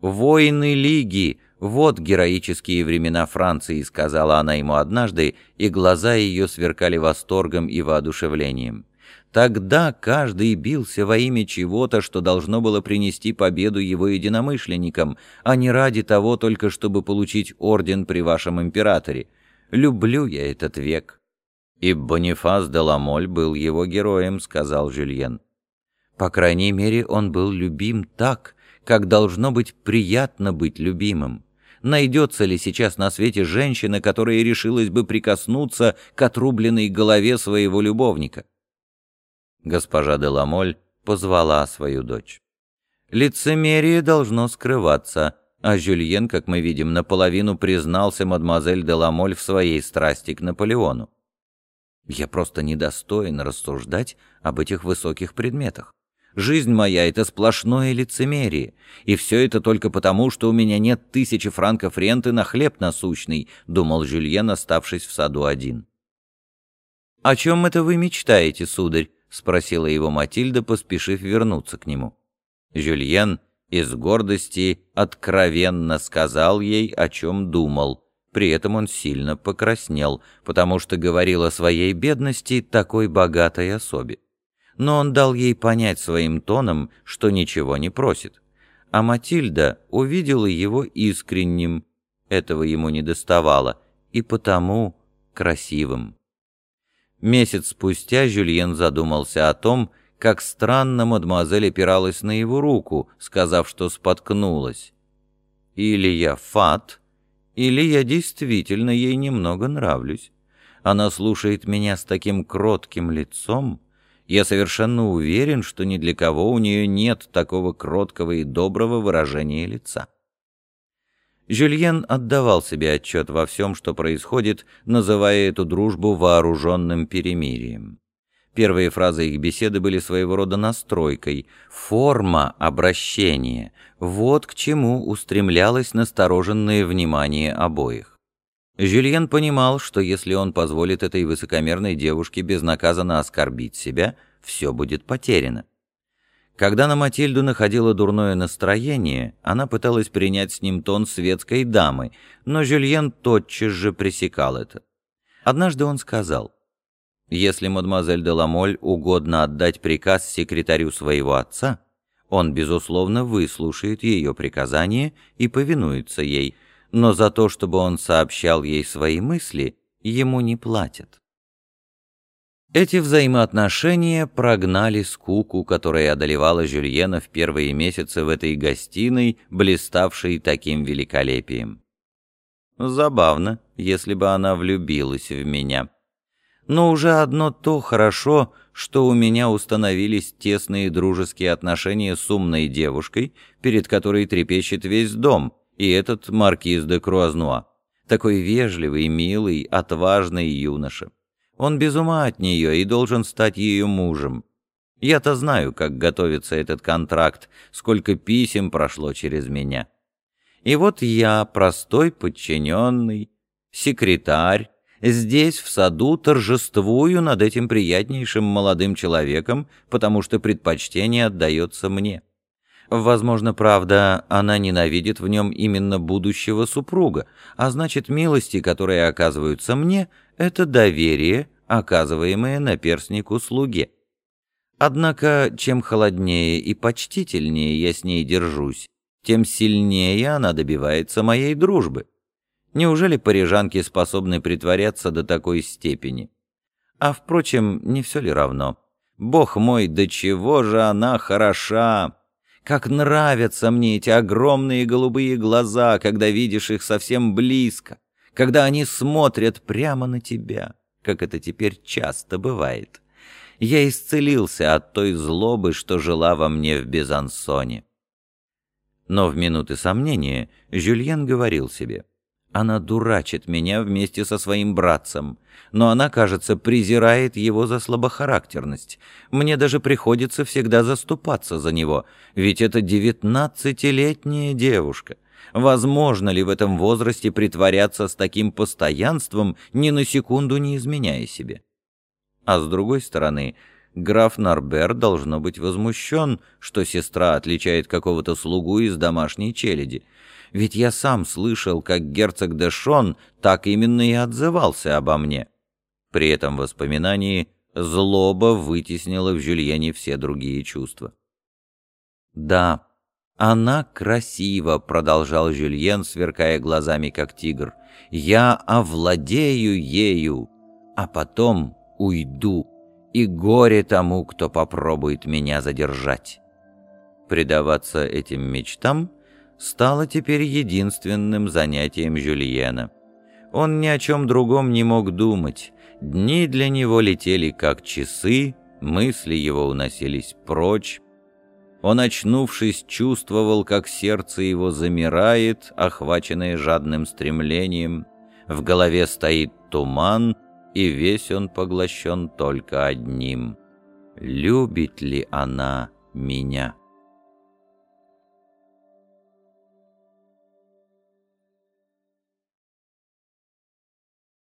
«Войны Лиги! Вот героические времена Франции», — сказала она ему однажды, и глаза ее сверкали восторгом и воодушевлением. Тогда каждый бился во имя чего-то, что должно было принести победу его единомышленникам, а не ради того только, чтобы получить орден при вашем императоре. Люблю я этот век». «И Бонифас де Ламоль был его героем», — сказал Жюльен. «По крайней мере, он был любим так, как должно быть приятно быть любимым. Найдется ли сейчас на свете женщина, которая решилась бы прикоснуться к отрубленной голове своего любовника? Госпожа де Ламоль позвала свою дочь. Лицемерие должно скрываться, а Жюльен, как мы видим, наполовину признался мадемуазель де Ламоль в своей страсти к Наполеону. Я просто недостоин рассуждать об этих высоких предметах. Жизнь моя — это сплошное лицемерие, и все это только потому, что у меня нет тысячи франков ренты на хлеб насущный», — думал Жюльен, оставшись в саду один. «О чем это вы мечтаете, сударь?» — спросила его Матильда, поспешив вернуться к нему. Жюльен из гордости откровенно сказал ей, о чем думал. При этом он сильно покраснел, потому что говорил о своей бедности такой богатой особе но он дал ей понять своим тоном, что ничего не просит. А Матильда увидела его искренним, этого ему не доставало, и потому красивым. Месяц спустя Жюльен задумался о том, как странно мадемуазель опиралась на его руку, сказав, что споткнулась. Или я фат, или я действительно ей немного нравлюсь. Она слушает меня с таким кротким лицом, я совершенно уверен, что ни для кого у нее нет такого кроткого и доброго выражения лица. Жюльен отдавал себе отчет во всем, что происходит, называя эту дружбу вооруженным перемирием. Первые фразы их беседы были своего рода настройкой, форма обращения, вот к чему устремлялось настороженное внимание обоих. Жюльен понимал, что если он позволит этой высокомерной девушке безнаказанно оскорбить себя, все будет потеряно. Когда на Матильду находило дурное настроение, она пыталась принять с ним тон светской дамы, но Жюльен тотчас же пресекал это. Однажды он сказал, «Если мадемуазель де Ламоль угодно отдать приказ секретарю своего отца, он, безусловно, выслушает ее приказание и повинуется ей, но за то, чтобы он сообщал ей свои мысли, ему не платят. Эти взаимоотношения прогнали скуку, которая одолевала Жюльена в первые месяцы в этой гостиной, блиставшей таким великолепием. Забавно, если бы она влюбилась в меня. Но уже одно то хорошо, что у меня установились тесные дружеские отношения с умной девушкой, перед которой трепещет весь дом, и этот маркиз де Круазнуа. Такой вежливый, милый, отважный юноша. Он без ума от нее и должен стать ее мужем. Я-то знаю, как готовится этот контракт, сколько писем прошло через меня. И вот я, простой подчиненный, секретарь, здесь, в саду, торжествую над этим приятнейшим молодым человеком, потому что предпочтение отдается мне. Возможно, правда, она ненавидит в нем именно будущего супруга, а значит, милости, которые оказываются мне, это доверие, оказываемое наперснику слуге. Однако, чем холоднее и почтительнее я с ней держусь, тем сильнее она добивается моей дружбы. Неужели парижанки способны притворяться до такой степени? А, впрочем, не все ли равно? Бог мой, до чего же она хороша! Как нравятся мне эти огромные голубые глаза, когда видишь их совсем близко, когда они смотрят прямо на тебя, как это теперь часто бывает. Я исцелился от той злобы, что жила во мне в Безансоне. Но в минуты сомнения Жюльен говорил себе — она дурачит меня вместе со своим братцем, но она, кажется, презирает его за слабохарактерность. Мне даже приходится всегда заступаться за него, ведь это девятнадцатилетняя девушка. Возможно ли в этом возрасте притворяться с таким постоянством, ни на секунду не изменяя себе? А с другой стороны, Граф Нарбер должно быть возмущен, что сестра отличает какого-то слугу из домашней челяди. Ведь я сам слышал, как герцог де Шон так именно и отзывался обо мне. При этом воспоминании злоба вытеснила в Жюльене все другие чувства. «Да, она красива», — продолжал Жюльен, сверкая глазами, как тигр. «Я овладею ею, а потом уйду, и горе тому, кто попробует меня задержать». Предаваться этим мечтам стало теперь единственным занятием Жюльена. Он ни о чем другом не мог думать. Дни для него летели как часы, мысли его уносились прочь. Он, очнувшись, чувствовал, как сердце его замирает, охваченное жадным стремлением. В голове стоит туман, и весь он поглощен только одним. Любит ли она меня?